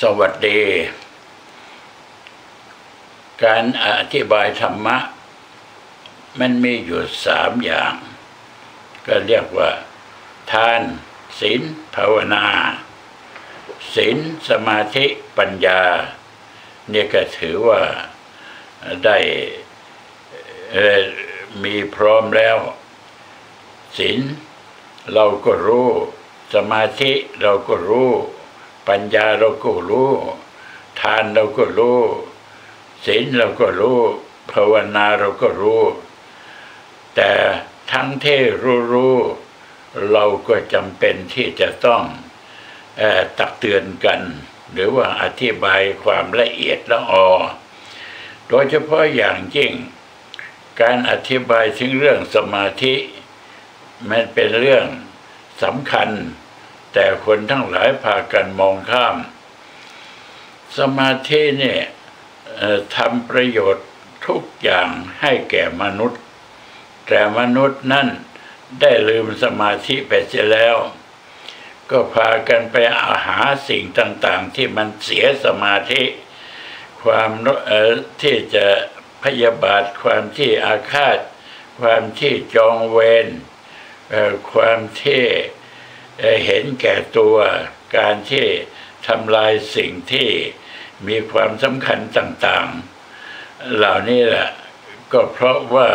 สวัสดี การอธิบายธรรมะ มันมีอยู่สามอย่าง ก็เรียกว่า ทานศีลภาวนาศีลสมาธิปัญญา เนี่ยก็ถือว่าได้มีพร้อมแล้วศีลเราก็รู้ สมาธิเราก็รู้ ปัญญาเราก็รู้ ทานเราก็รู้ศีลเราก็รู้ภาวนาเราก็รู้ แต่ทั้งที่รู้รู้เราก็จำเป็นที่จะต้องตักเตือนกัน หรือว่าอธิบายความละเอียดละออโดยเฉพาะอย่างยิ่ง การอธิบายถึงเรื่องสมาธิ มันเป็นเรื่องสำคัญ แต่คนทั้งหลายพากันมองข้าม สมาธิเนี่ยทำประโยชน์ทุกอย่างให้แก่มนุษย์ แต่มนุษย์นั่นได้ลืมสมาธิไปเสียแล้ว ก็พากันไปอาหาสิ่งต่างๆ ที่มันเสียสมาธิ ความที่จะพยาบาทความที่อาฆาต ความที่จองเวรความที่ เห็นแก่ตัวการที่ทำลายสิ่งที่มีความสำคัญต่างๆ เหล่านี้แหละก็เพราะว่า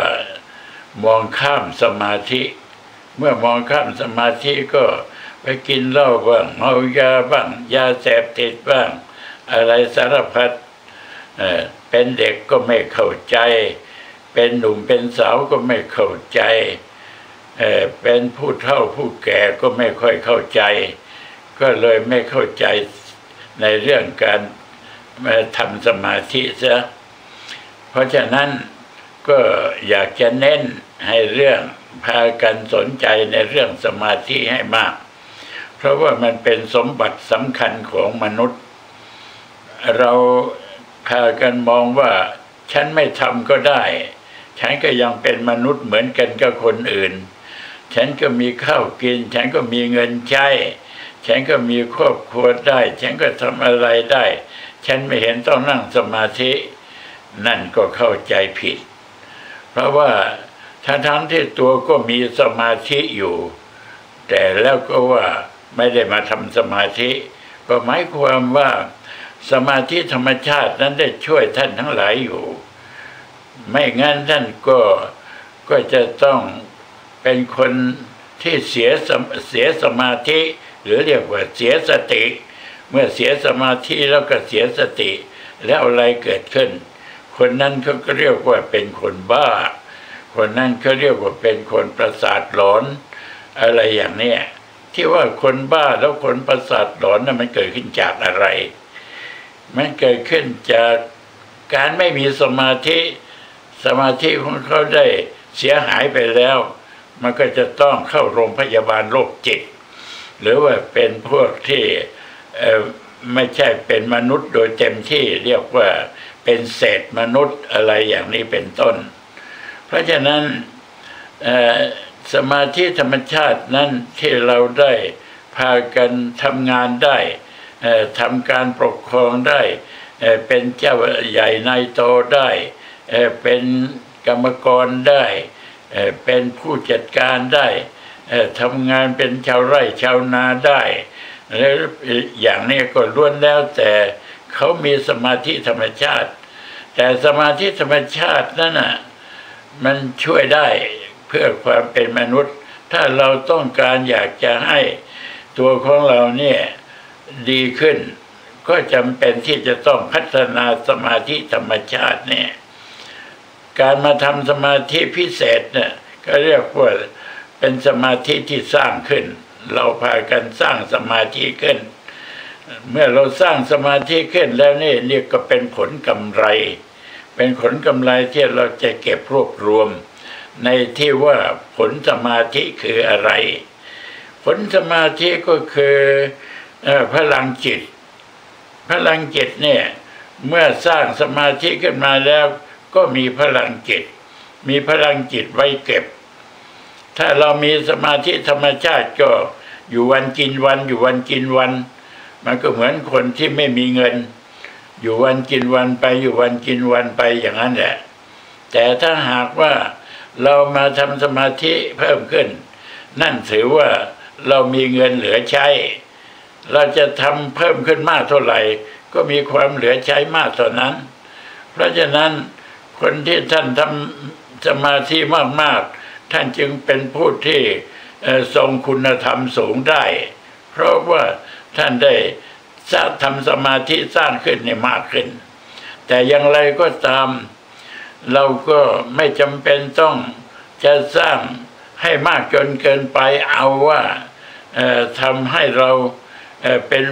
มองข้ามสมาธิ เมื่อมองข้ามสมาธิก็ไปกินเหล้าบ้างเมายาบ้าง ยาเสพติดบ้าง อะไรสารพัดเป็นเด็กก็ไม่เข้าใจ เป็นหนุ่มเป็นสาวก็ไม่เข้าใจ เป็นผู้เฒ่าผู้แก่ก็ไม่ค่อยเข้าใจ ก็เลยไม่เข้าใจในเรื่องการมาทำสมาธิซะเพราะฉะนั้นก็อยากจะเน้นให้เรื่องพากันสนใจในเรื่องสมาธิให้มาก เพราะว่ามันเป็นสมบัติสำคัญของมนุษย์ เราพากันมองว่าฉันไม่ทำก็ได้ ฉันก็ยังเป็นมนุษย์เหมือนกันกับคนอื่น ฉันก็มีข้าวกิน ฉันก็มีเงินใช้ ฉันก็มีครอบครัวได้ ฉันก็ทำอะไรได้ ฉันไม่เห็นต้องนั่งสมาธิ นั่นก็เข้าใจผิด เพราะว่าทั้งทั้งที่ตัวก็มีสมาธิอยู่ แต่แล้วก็ว่าไม่ได้มาทำสมาธิ ก็หมายความว่าสมาธิธรรมชาตินั้นได้ช่วยท่านทั้งหลายอยู่ ไม่งั้นท่านก็ก็จะต้อง เป็นคนที่เสียเสียสมาธิ หรือเรียกว่าเสียสติ เมื่อเสียสมาธิแล้วก็เสียสติ แล้วอะไรเกิดขึ้น คนนั้นเขาก็เรียกว่าเป็นคนบ้า คนนั้นเขาเรียกว่าเป็นคนประสาทหลอน อะไรอย่างเนี้ยที่ว่าคนบ้าแล้วคนประสาทหลอนนั้นมันเกิดขึ้นจากอะไร มันเกิดขึ้นจากการไม่มีสมาธิ สมาธิของเขาได้เสียหายไปแล้ว มันก็จะต้องเข้าโรงพยาบาลโรคจิต หรือว่าเป็นพวกที่ไม่ใช่เป็นมนุษย์โดยเต็มที่เรียกว่าเป็นเศษมนุษย์อะไรอย่างนี้เป็นต้น เพราะฉะนั้นสมาธิธรรมชาตินั้นที่เราได้พากันทำงานได้ทำการปกครองได้เป็นเจ้าใหญ่นายโตได้เป็นกรรมกรได้ เป็นผู้จัดการได้ทำงานเป็นชาวไร่ชาวนาได้แล้วอย่างนี้ก็ล้วนแล้วแต่เขามีสมาธิธรรมชาติ แต่สมาธิธรรมชาตินั่นน่ะมันช่วยได้เพื่อความเป็นมนุษย์ ถ้าเราต้องการอยากจะให้ตัวของเราเนี่ยดีขึ้น ก็จำเป็นที่จะต้องพัฒนาสมาธิธรรมชาติเนี่ย การมาทำสมาธิพิเศษเนี่ยก็เรียกว่าเป็นสมาธิที่สร้างขึ้น เราพากันสร้างสมาธิขึ้น เมื่อเราสร้างสมาธิขึ้นแล้วนี่เรียกก็เป็นผลกำไร เป็นผลกำไรที่เราจะเก็บรวบรวม ในที่ว่าผลสมาธิคืออะไร ผลสมาธิก็คือพลังจิต พลังจิตเนี่ยเมื่อสร้างสมาธิขึ้นมาแล้ว ก็มีพลังจิต มีพลังจิตไว้เก็บ ถ้าเรามีสมาธิธรรมชาติก็อยู่วันกินวัน อยู่วันกินวัน มันก็เหมือนคนที่ไม่มีเงิน อยู่วันกินวันไปอยู่วันกินวันไปอย่างนั้นแหละ แต่ถ้าหากว่าเรามาทำสมาธิเพิ่มขึ้น นั่นถือว่าเรามีเงินเหลือใช้ เราจะทำเพิ่มขึ้นมากเท่าไหร่ ก็มีความเหลือใช้มากเท่านั้น เพราะฉะนั้น คนที่ท่านทำสมาธิมากๆ ท่านจึงเป็นผู้ที่ทรงคุณธรรมสูงได้ เพราะว่าท่านได้สร้างทำสมาธิสร้างขึ้นในมากขึ้น แต่อย่างไรก็ตาม เราก็ไม่จำเป็นต้องจะสร้างให้มากจนเกินไปเอาว่าทำให้เราเป็น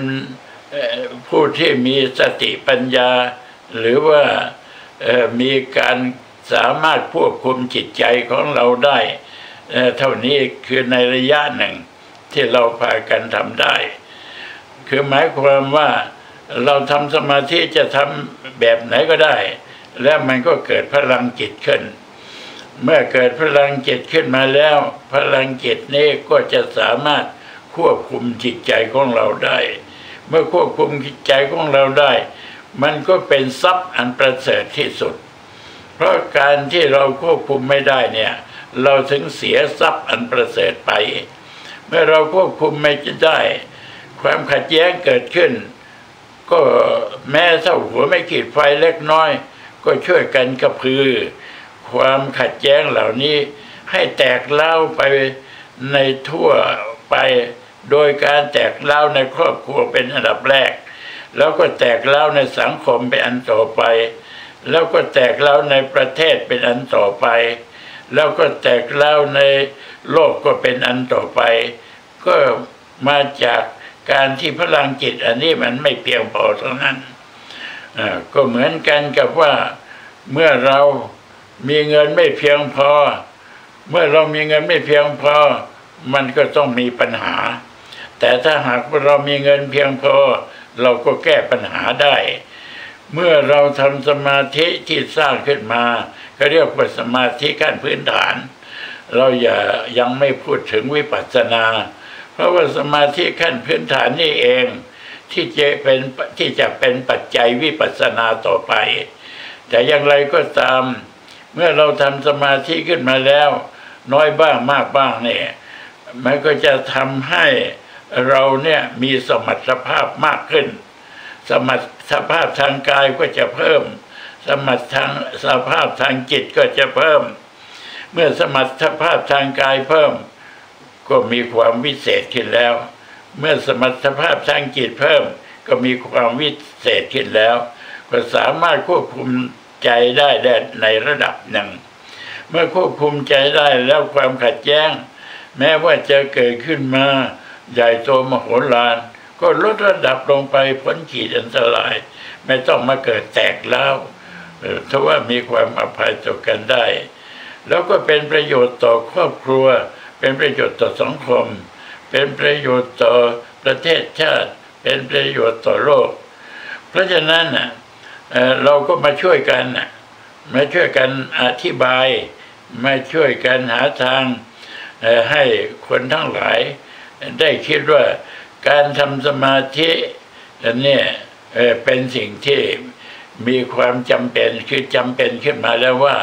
ผู้ที่มีสติปัญญา หรือว่า มีการสามารถควบคุมจิตใจของเราได้ เท่านี้คือในระยะหนึ่งที่เราพากันทำได้ คือหมายความว่าเราทำสมาธิจะทำแบบไหนก็ได้ แล้วมันก็เกิดพลังจิตขึ้น เมื่อเกิดพลังจิตขึ้นมาแล้ว พลังจิตนี้ก็จะสามารถควบคุมจิตใจของเราได้ เมื่อควบคุมจิตใจของเราได้ มันก็เป็นทรัพย์อันประเสริฐที่สุด เพราะการที่เราควบคุมไม่ได้เนี่ย เราถึงเสียทรัพย์อันประเสริฐไป เมื่อเราควบคุมไม่ได้ ความขัดแย้งเกิดขึ้น ก็แม้เท่าหัวไม่ขีดไฟเล็กน้อย ก็ช่วยกันกระพือ ความขัดแย้งเหล่านี้ให้แตกเล่าไปในทั่วไป โดยการแตกเล่าในครอบครัวเป็นอันดับแรก แล้วก็แตกเล่าในสังคมเป็นอันต่อไป แล้วก็แตกเล่าในประเทศเป็นอันต่อไป แล้วก็แตกเล่าในโลกก็เป็นอันต่อไป ก็มาจากการที่พลังจิตอันนี้มันไม่เพียงพอเท่านั้นก็เหมือนกันกับว่าเมื่อเรามีเงินไม่เพียงพอ เมื่อเรามีเงินไม่เพียงพอ มันก็ต้องมีปัญหา แต่ถ้าหากเรามีเงินเพียงพอ เราก็แก้ปัญหาได้ เมื่อเราทำสมาธิที่สร้างขึ้นมาเขาเรียกว่าสมาธิขั้นพื้นฐาน เราอย่ายังไม่พูดถึงวิปัสสนา เพราะว่าสมาธิขั้นพื้นฐานนี่เอง ที่จะเป็นที่จะเป็นปัจจัยวิปัสสนาต่อไป แต่อย่างไรก็ตาม เมื่อเราทำสมาธิขึ้นมาแล้ว น้อยบ้างมากบ้างเนี่ยมันก็จะทำให้ เราเนี่ยมีสมรรถภาพมากขึ้น สมรรถภาพทางกายก็จะเพิ่ม สมรรถทางสภาพทางจิตก็จะเพิ่ม เมื่อสมรรถภาพทางกายเพิ่ม ก็มีความวิเศษขึ้นแล้ว เมื่อสมรรถภาพทางจิตเพิ่ม ก็มีความวิเศษขึ้นแล้ว ก็สามารถควบคุมใจได้ในระดับหนึ่ง เมื่อควบคุมใจได้แล้วความขัดแย้ง แม้ว่าจะเกิดขึ้นมา ใหญ่โตมโหฬารก็ลดระดับลงไปพ้นขีดอันตราย ไม่ต้องมาเกิดแตกแล้วถ้าว่ามีความอภัยต่อกันได้ แล้วก็เป็นประโยชน์ต่อครอบครัว เป็นประโยชน์ต่อสังคม เป็นประโยชน์ต่อประเทศชาติ เป็นประโยชน์ต่อโลก เพราะฉะนั้นเราก็มาช่วยกันมาช่วยกันอธิบาย มาช่วยกันหาทางให้คนทั้งหลาย ได้คิดว่าการทำสมาธินี่เป็นสิ่งที่มีความจำเป็นคือจำเป็นขึ้นมาแล้วว่า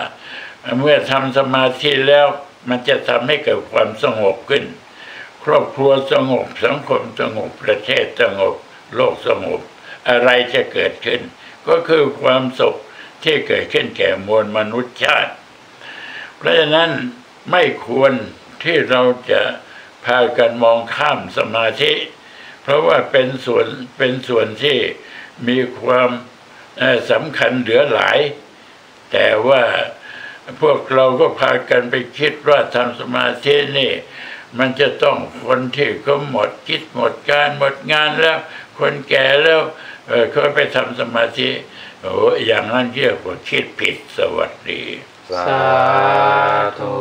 เมื่อทำสมาธิแล้วมันจะทำให้เกิดความสงบขึ้น ครอบครัวสงบสังคมสงบประเทศสงบ โลกสงบ อะไรจะเกิดขึ้น ก็คือความสุขที่เกิดขึ้นแก่มวลมนุษยชาติ เพราะฉะนั้นไม่ควรที่เราจะ พากันมองข้ามสมาธิ เพราะว่าเป็นส่วนเป็นส่วนที่มีความสำคัญเหลือหลาย แต่ว่าพวกเราก็พากันไปคิดว่าทำสมาธินี่ มันจะต้องคนที่เขาหมดคิดหมดการหมดงานแล้ว คนแก่แล้วเขาไปทำสมาธิโอ้อย่างนั้นเรียกว่าคิดผิดสวัสดี สาธุ